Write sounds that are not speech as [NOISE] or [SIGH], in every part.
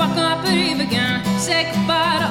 bakken, but again, say goodbye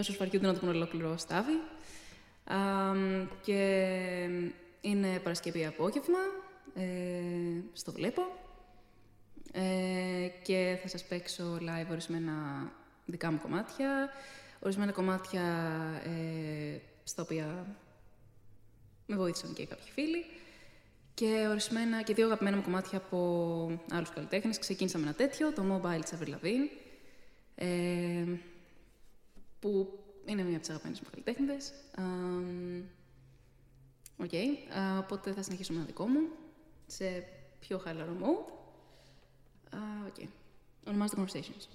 για όσους να το πούν ολόκληρο στάβι. Α, και είναι Παρασκευή απόγευμα, ε, στο βλέπω. Ε, και θα σας παίξω live ορισμένα δικά μου κομμάτια, ορισμένα κομμάτια ε, στα οποία με βοήθησαν και κάποιοι φίλοι. Και ορισμένα και δύο αγαπημένα μου κομμάτια από άλλους καλλιτέχνες. Ξεκίνησα με ένα τέτοιο, το Mobile της Avril Lavigne. Ε, που είναι μία από τις αγαπημένες μου καλλιτέχνε. Οκ. Okay. Οπότε θα συνεχίσουμε ένα δικό μου, σε πιο χαλαρό mode. οκ, okay. Ονομάζεται Conversations.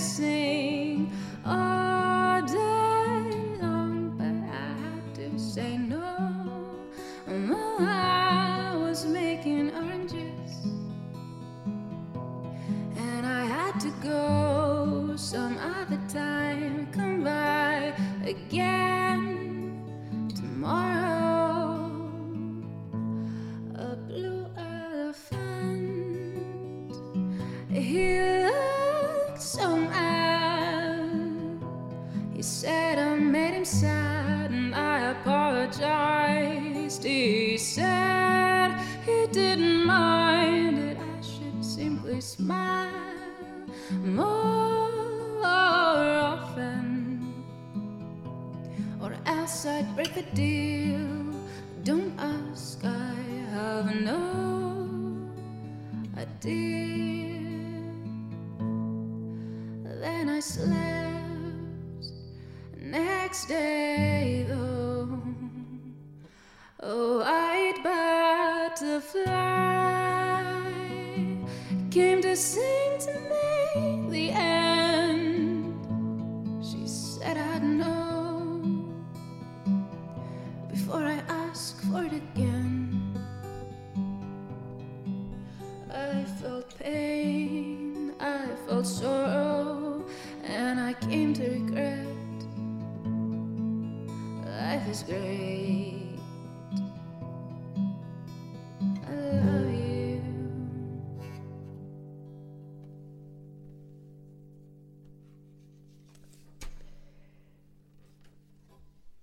blessed.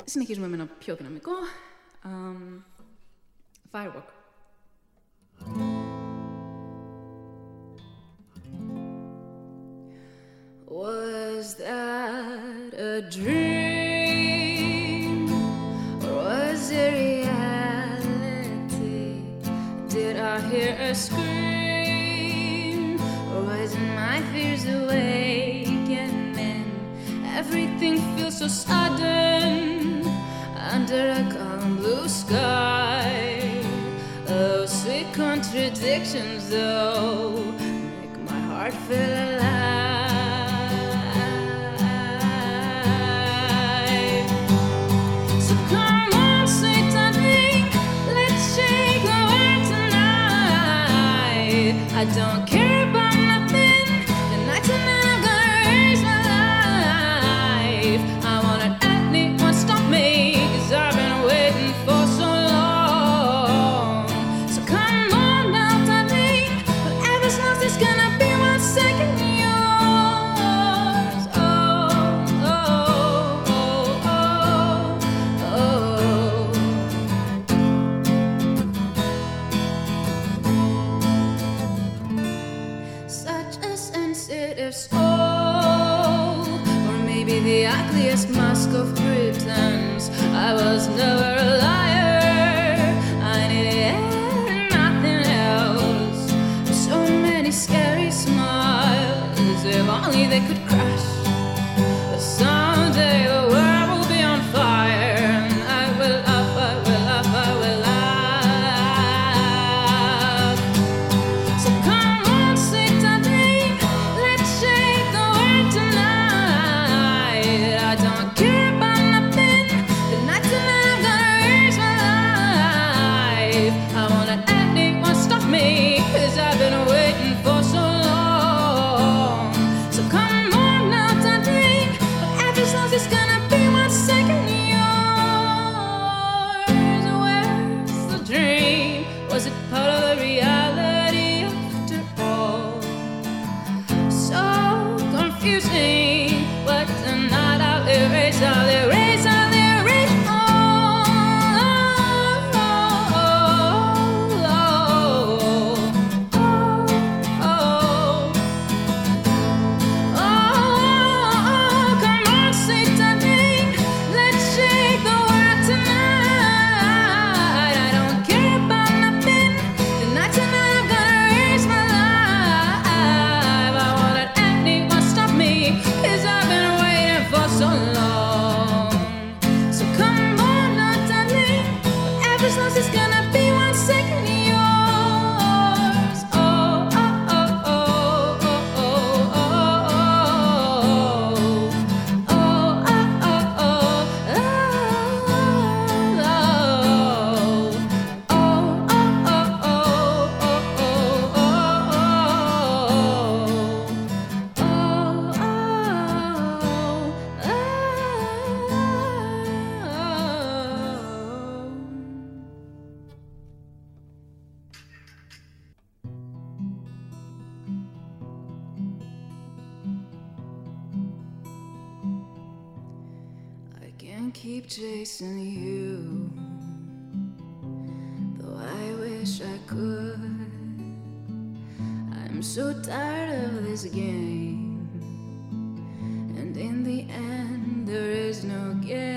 συνεχίζουμε με ένα πιο δυναμικό. Um, firework. Was that a dream? Or was it reality? Did I hear a scream? Or was my fears awake? And everything feels so sudden under a calm blue sky. Oh, sweet contradictions, though, make my heart feel alive. So come on, sweet darling, let's shake the world tonight. I don't chasing you. Though I wish I could. I'm so tired of this game. And in the end, there is no game.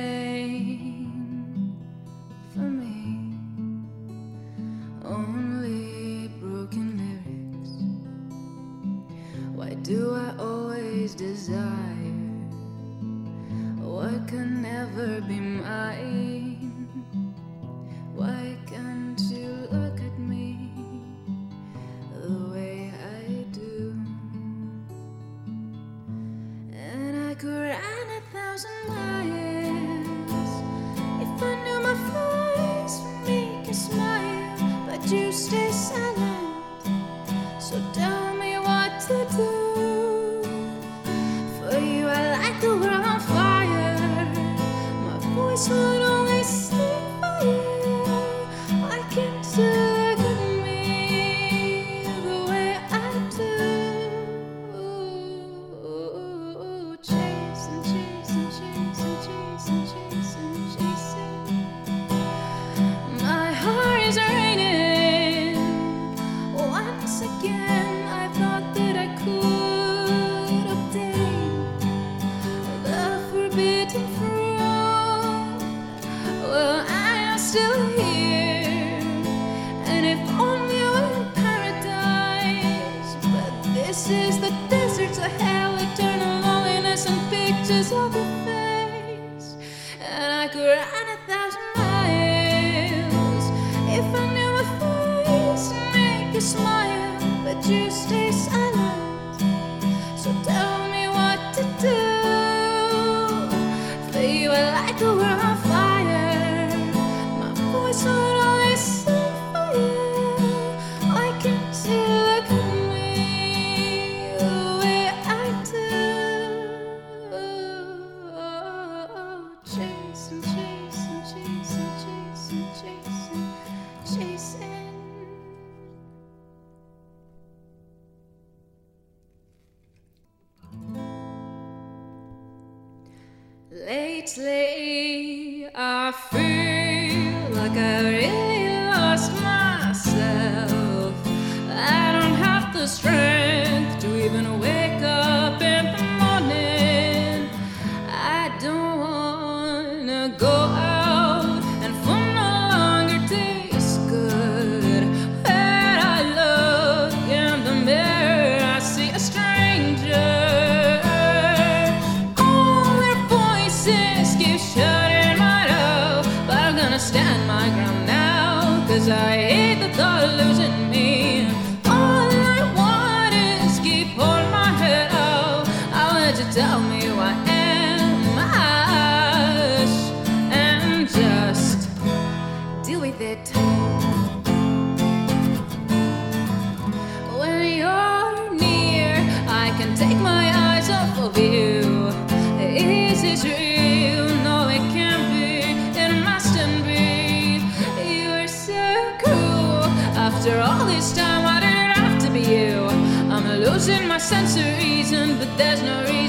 sense of reason, but there's no reason.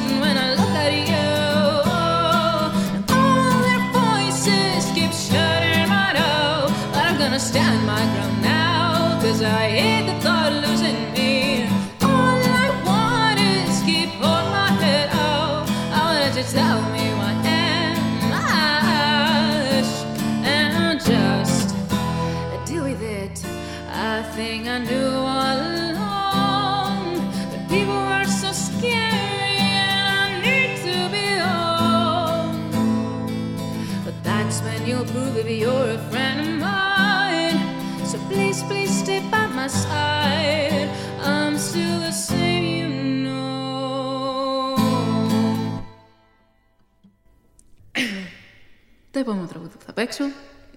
επόμενο τραγούδι που θα παίξω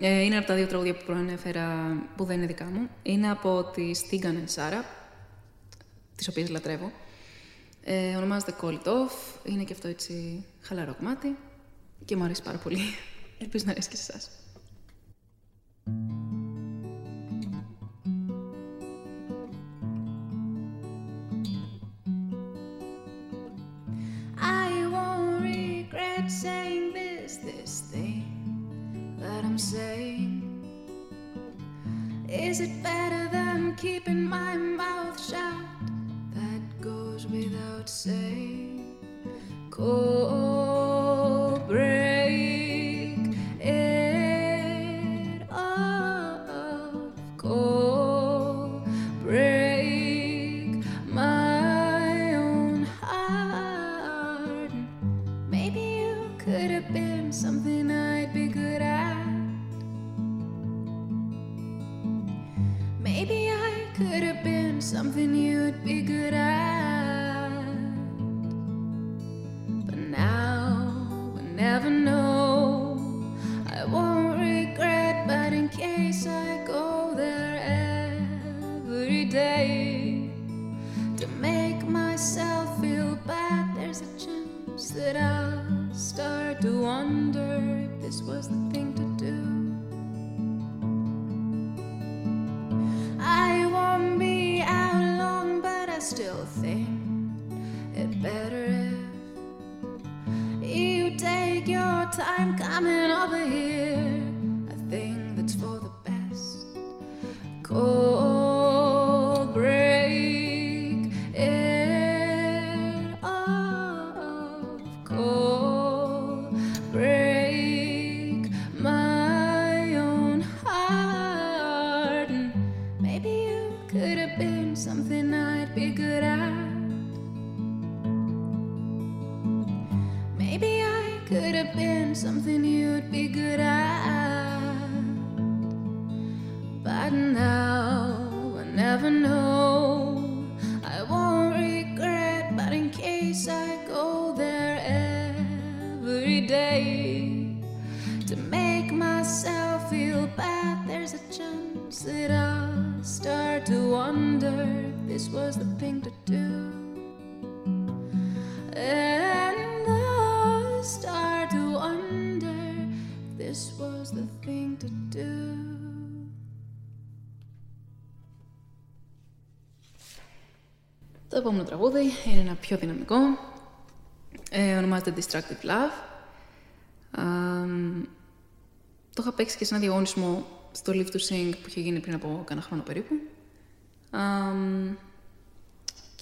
ε, είναι από τα δύο τραγούδια που προανέφερα που δεν είναι δικά μου. Είναι από τη Στίγκαν Σάρα, τις οποίες λατρεύω. Ε, ονομάζεται Call It Off. Είναι και αυτό έτσι χαλαρό κομμάτι και μου αρέσει πάρα πολύ. Ελπίζω να αρέσει και σε. I'm saying? Is it better? something I'd be good at. Maybe I could have been something you'd be good at. But now I never know. Το επόμενο τραγούδι είναι ένα πιο δυναμικό. Ε, ονομάζεται Distractive Love. Το είχα παίξει και σε ένα διαγωνισμό στο Live to Sing που είχε γίνει πριν από κάνα χρόνο περίπου.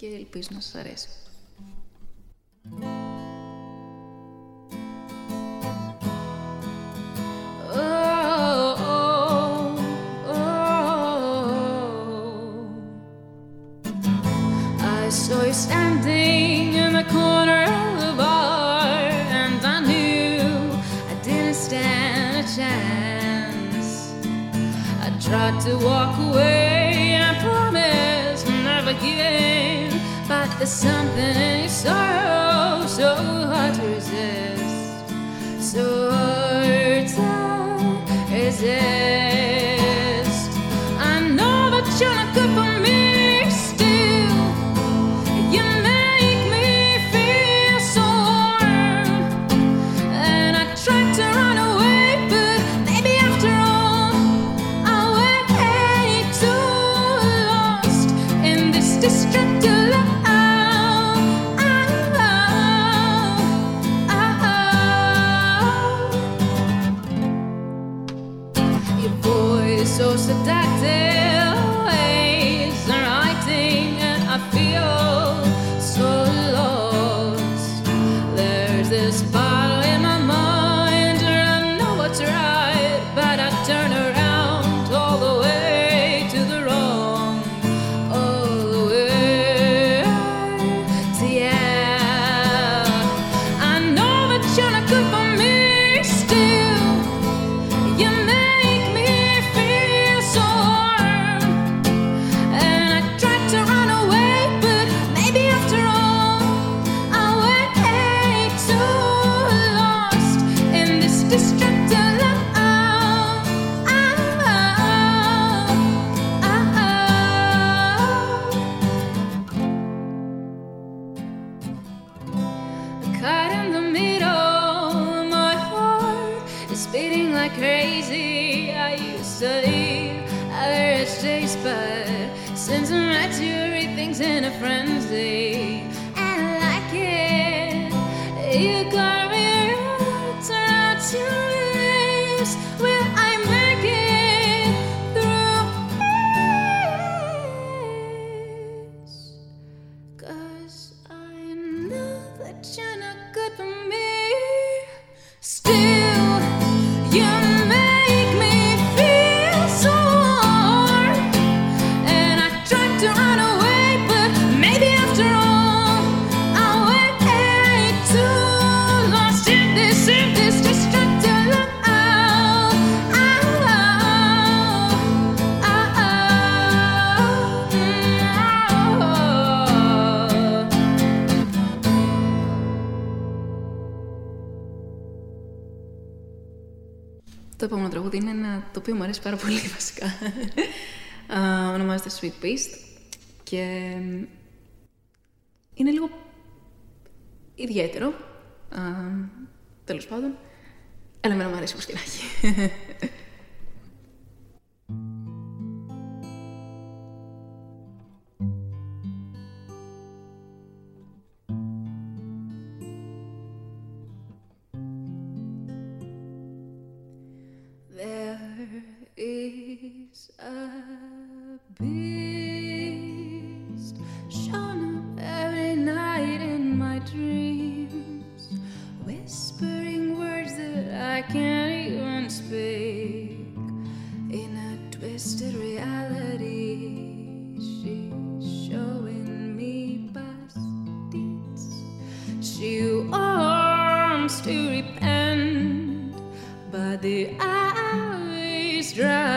και ελπίζω να σας αρέσει. tried to walk away There's something in your sorrow so hard to resist. So hard to resist. Οποίο μου αρέσει πάρα πολύ [LAUGHS] βασικά. uh, ονομάζεται Sweet Beast και είναι λίγο ιδιαίτερο, uh, τέλος πάντων, αλλά εμένα μου αρέσει όπως και να έχει. [LAUGHS]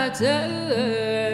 matter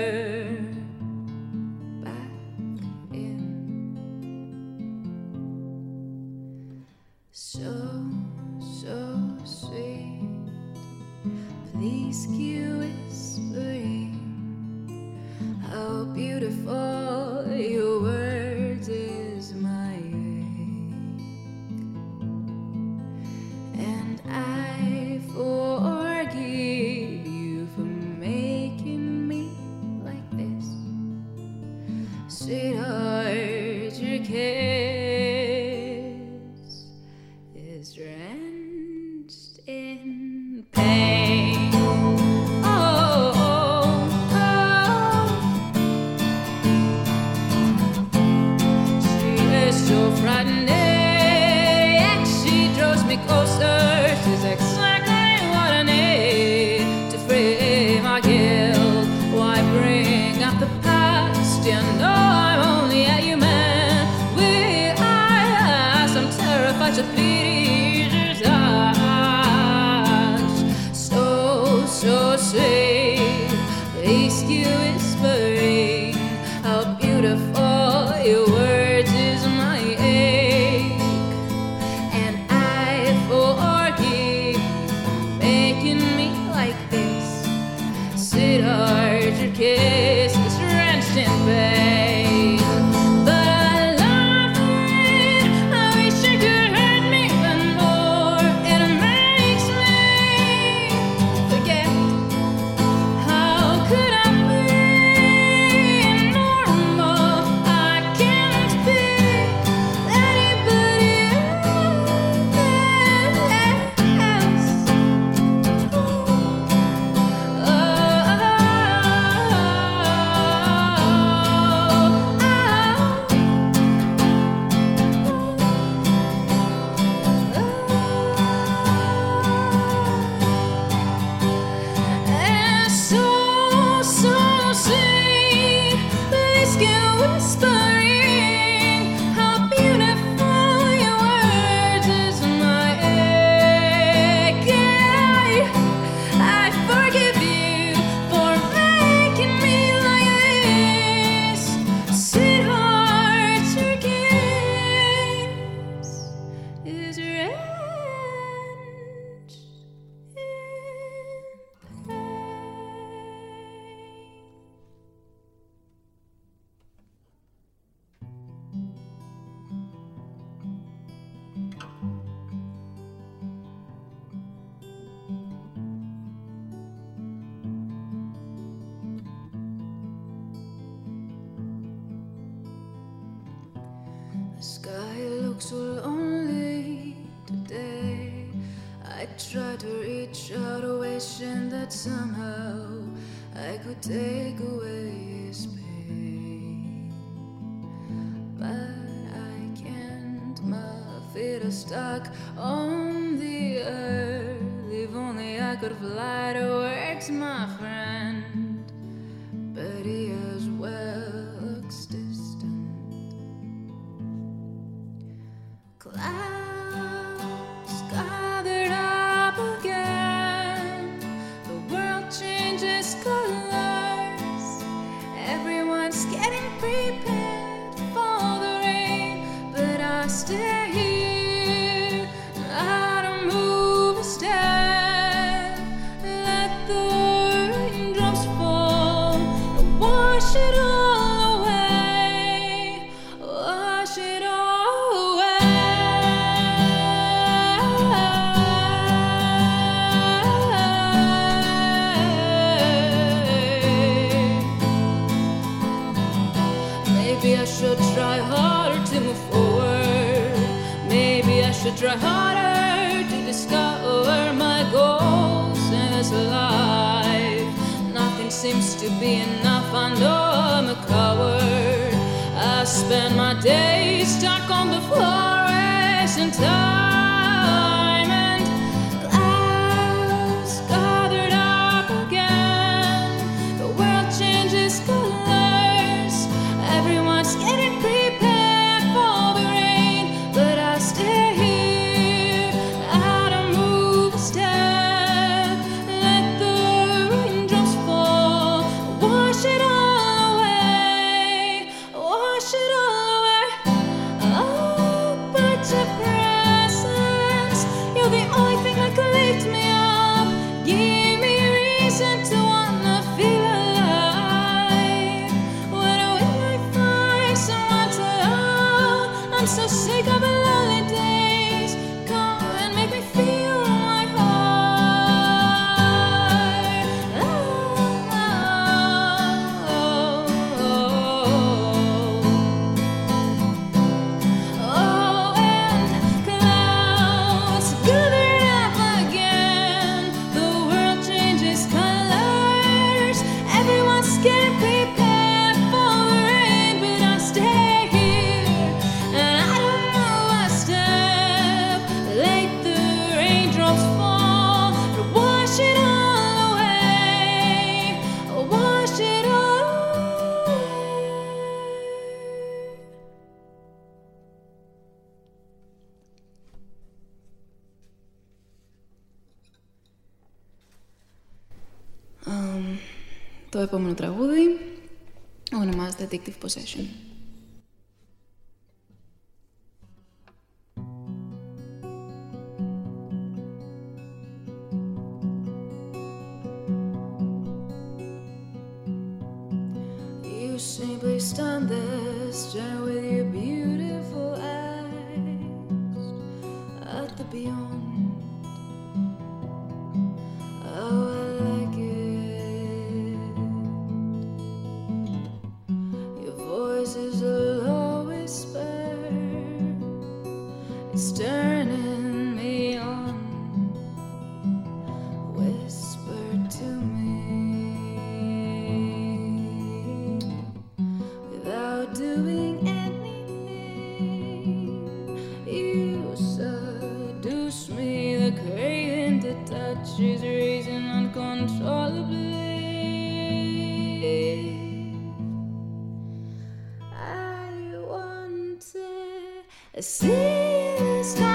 take away his pain. But I can't, my feet are stuck on the earth. If only I could fly to towards my friend, but he. to be enough. I know I'm a coward. I spend my days stuck on the floor, as. addictive possession.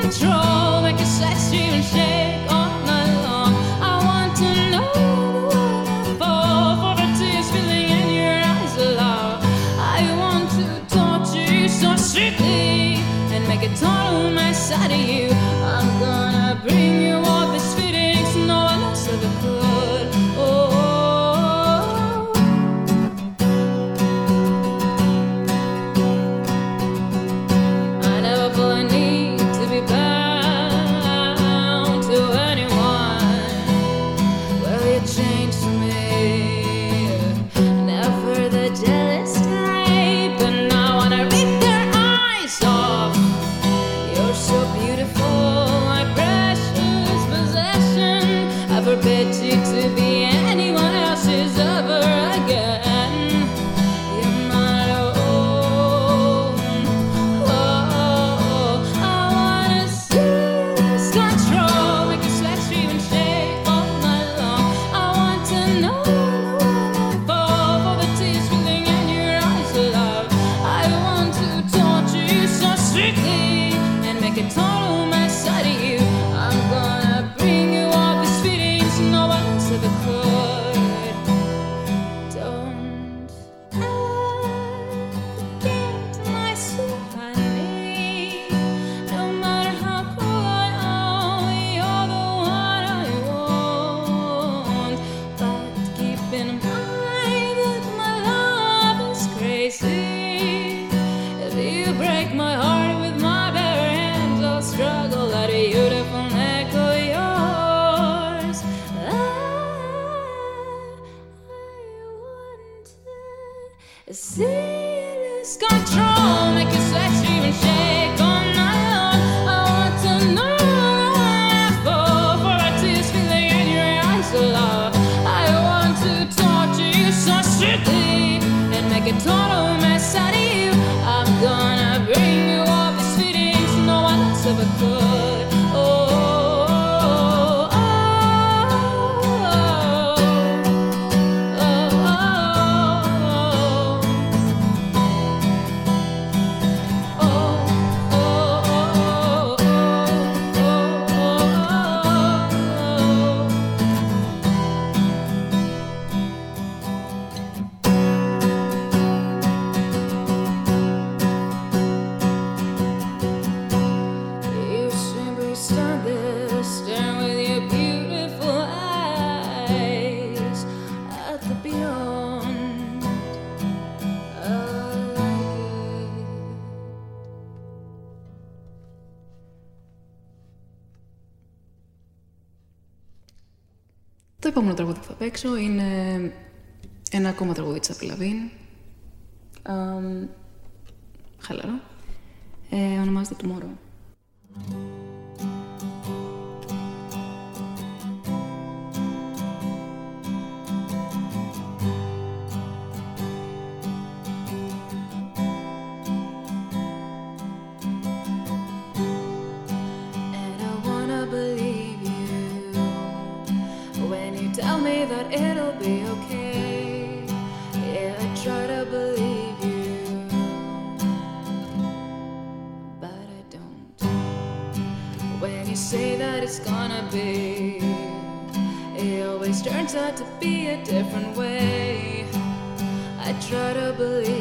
control. Παίξω είναι ένα ακόμα τραγούδι της Απιλαβίν. χαλαρό. Ε, ονομάζεται Tomorrow. to be a different way. I try to believe.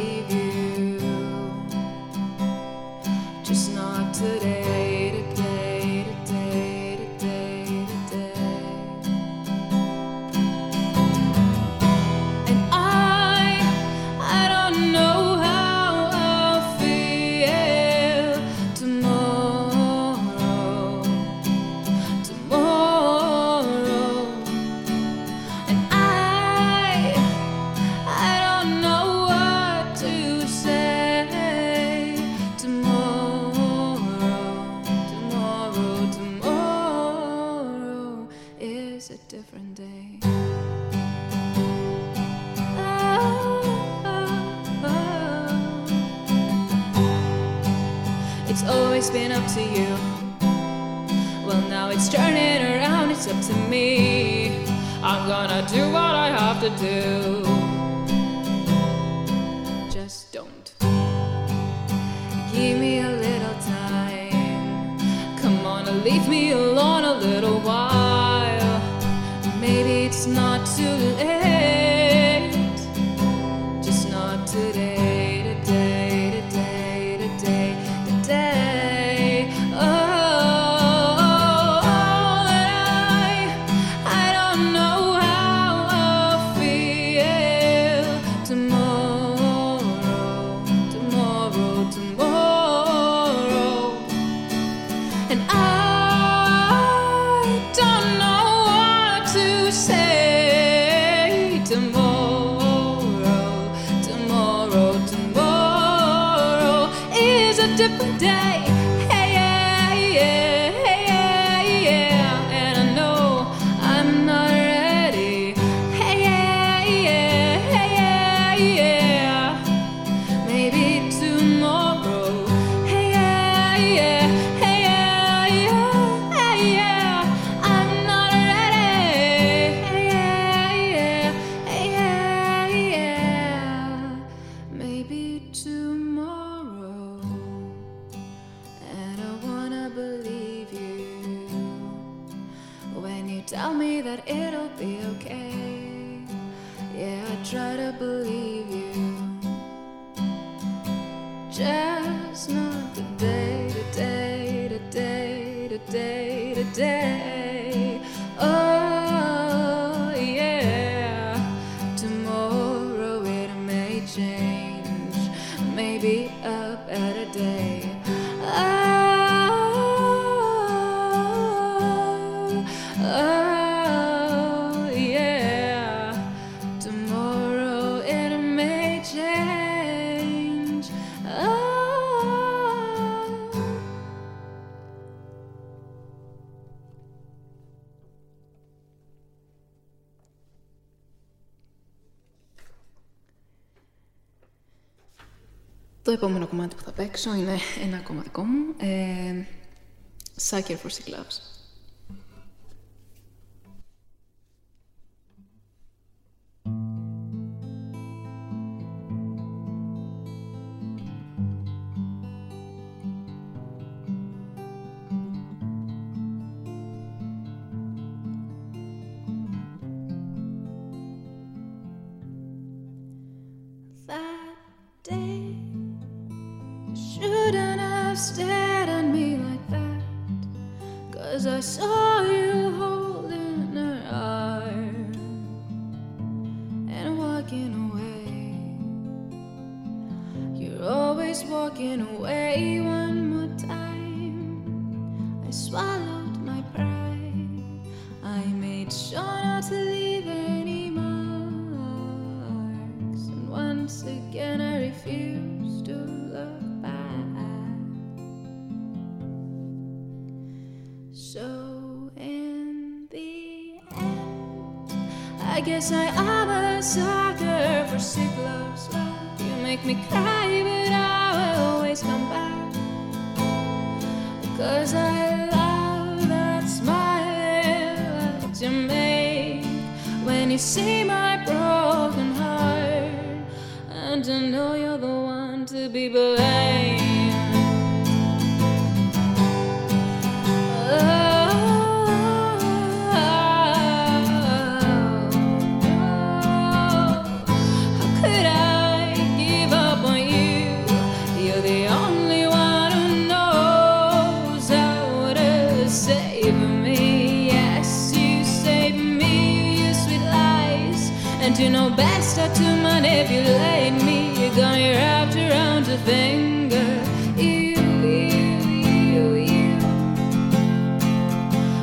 I'm gonna do what I have to do. Just don't. Give me a little time. Come on, leave me alone a little while. Maybe it's not too late. Παίξω είναι ένα ακόμα δικό μου. Ε, Sucker for Sick Loves. I guess I am a sucker for sick love. You make me cry, but I will always come back. Cause I love that smile that you make when you see my broken heart. And I know you're the one to be blamed. How to manipulate me. You got me wrapped around your finger. You, you, you.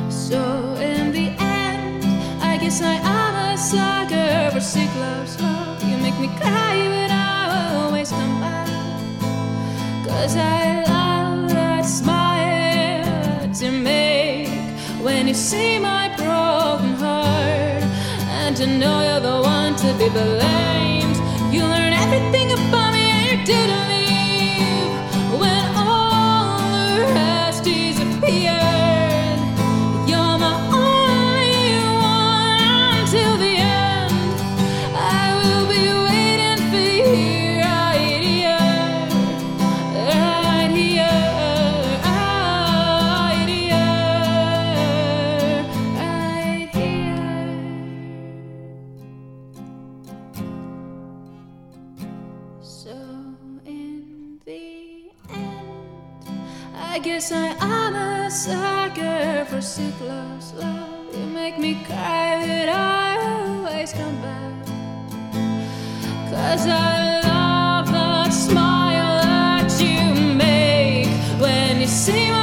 So in the end, I guess I am a sucker for sick love's love. You make me cry, but I always come back. Cause I love that smile that you make when you see my be blamed. You learn everything about me and you didn't I guess I am a sucker for sick love's love. You make me cry, but I always come back. Cause I love the smile that you make when you see my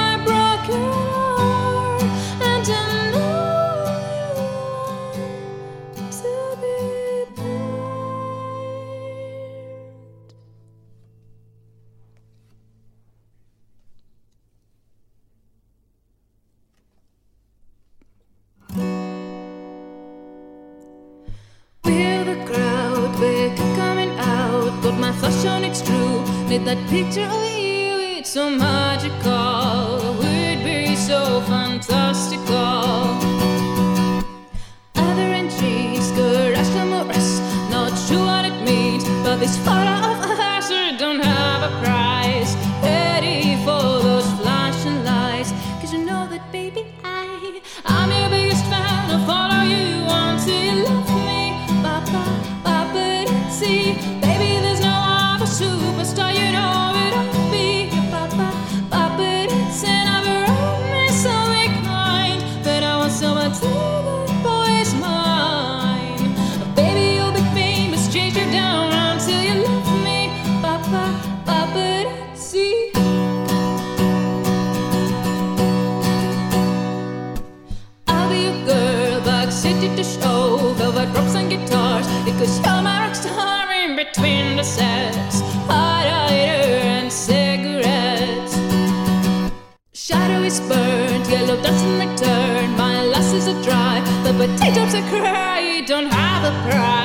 you, girl, back city to show, velvet ropes and guitars, because you're my rock star in between the sets, hot lighter and cigarettes. Shadow is burnt, yellow doesn't return, my lasses are dry, the potatoes are cry, don't have a price.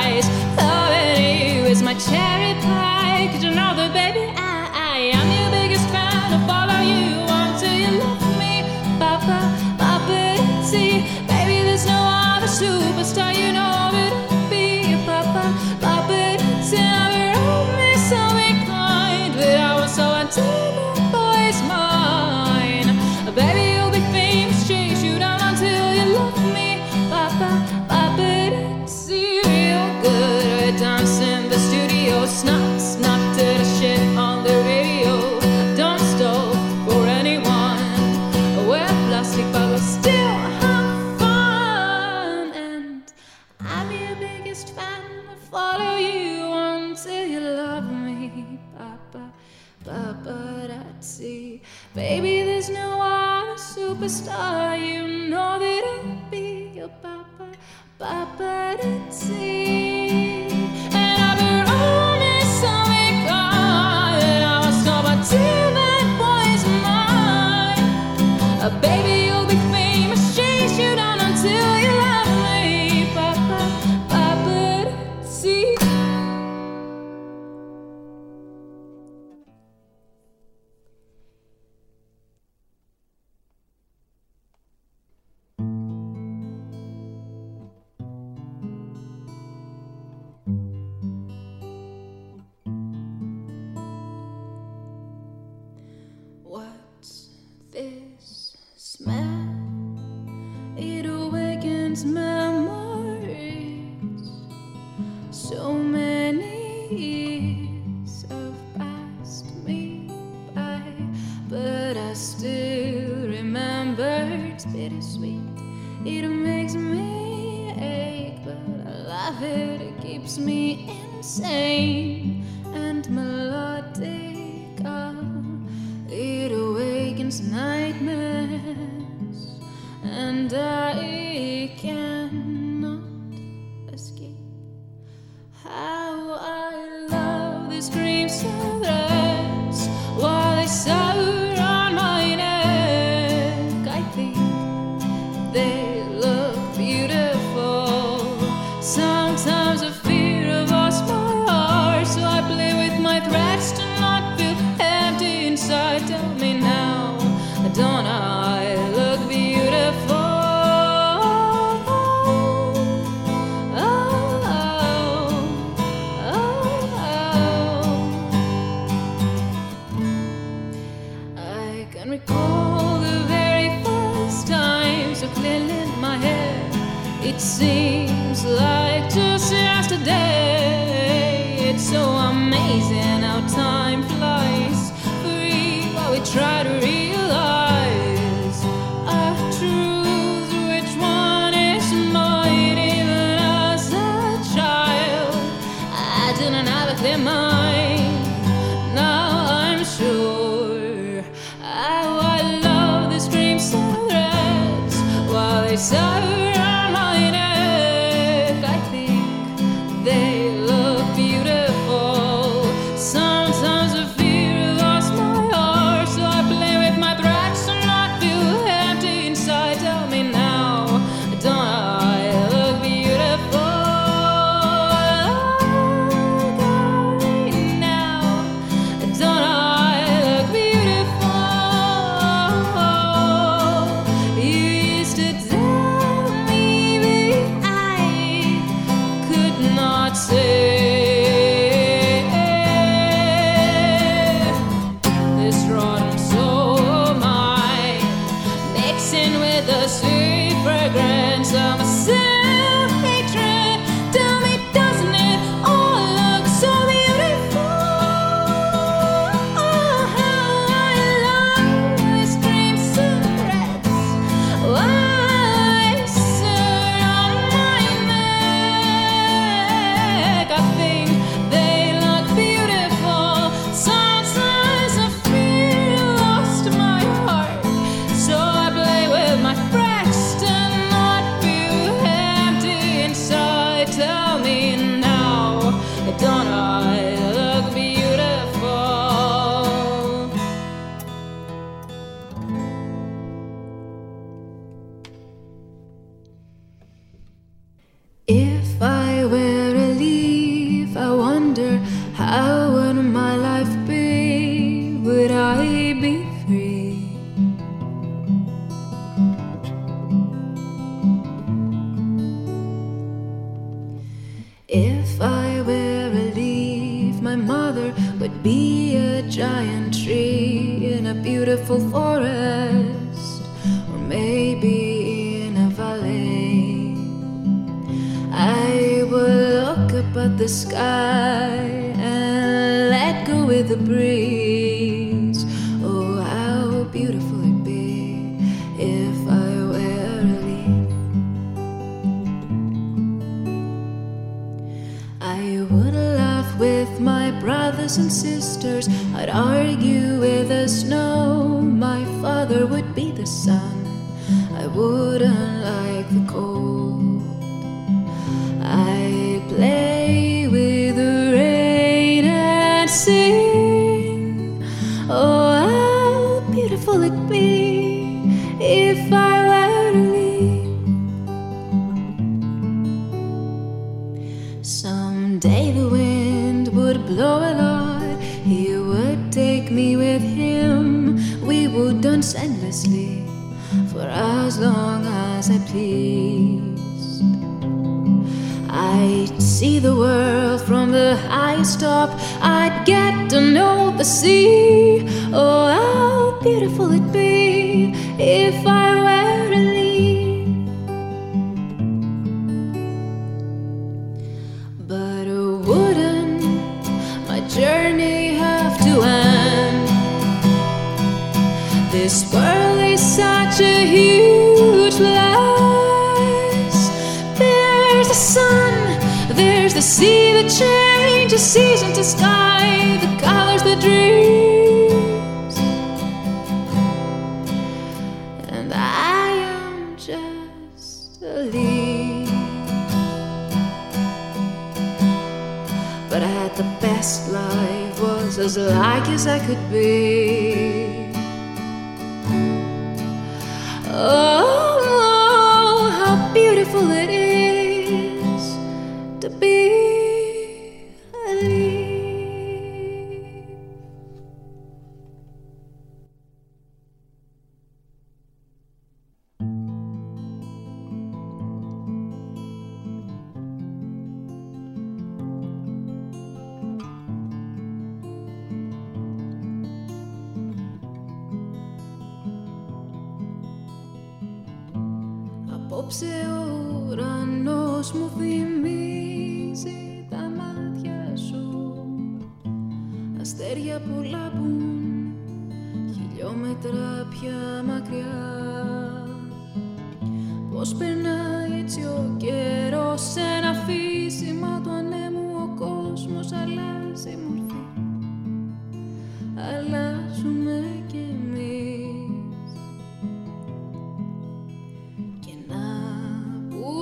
I could be.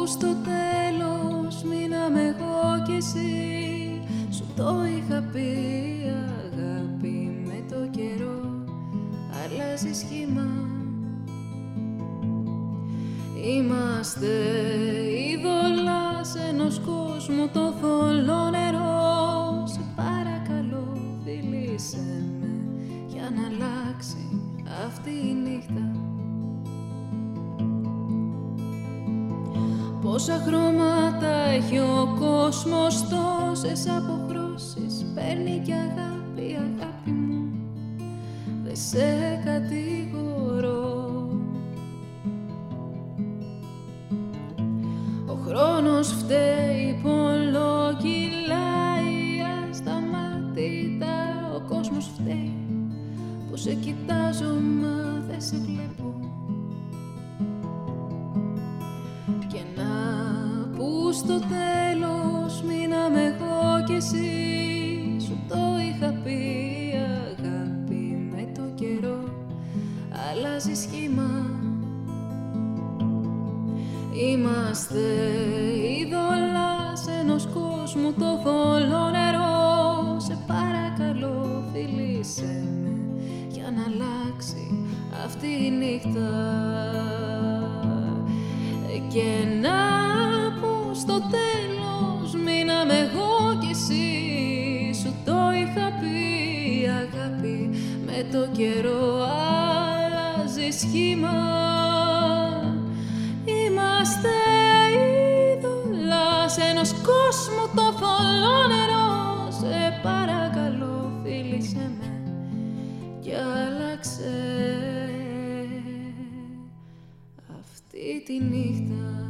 στο τέλος μείναμε εγώ κι εσύ. Σου το είχα πει αγάπη με το καιρό αλλάζει σχήμα. Είμαστε είδωλα σε ενός κόσμου το θολό νερό. Σε παρακαλώ φιλήσε με για να αλλάξει αυτή η νύχτα. Πόσα χρώματα έχει ο κόσμος, τόσες αποχρώσεις παίρνει και αγάπη, αγάπη μου. Δεν σε Είμαστε είδωλα σε το θολό νερό. Σε παρακαλώ φίλησέ με και άλλαξε. Αυτή τη νύχτα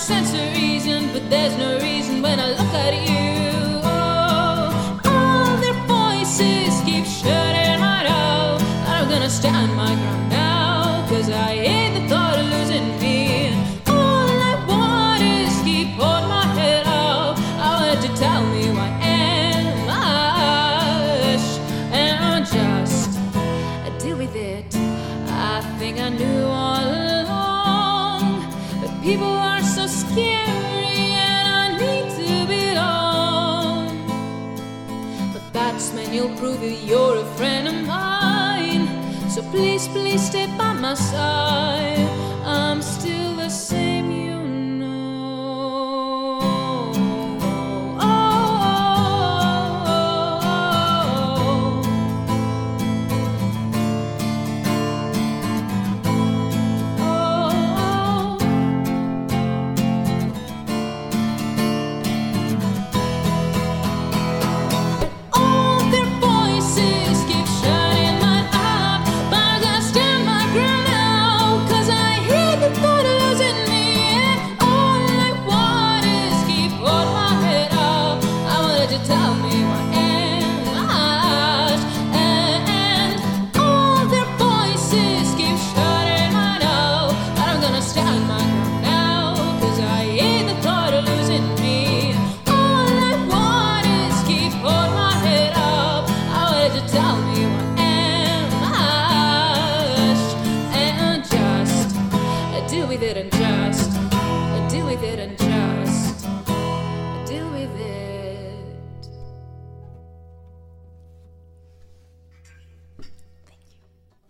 sense of reason, but there's no reason when I look at you. Oh, all their voices keep shutting my out. I'm gonna stand my ground now, cause I hate the thought. you'll prove that you're a friend of mine. So please, please stay by my side.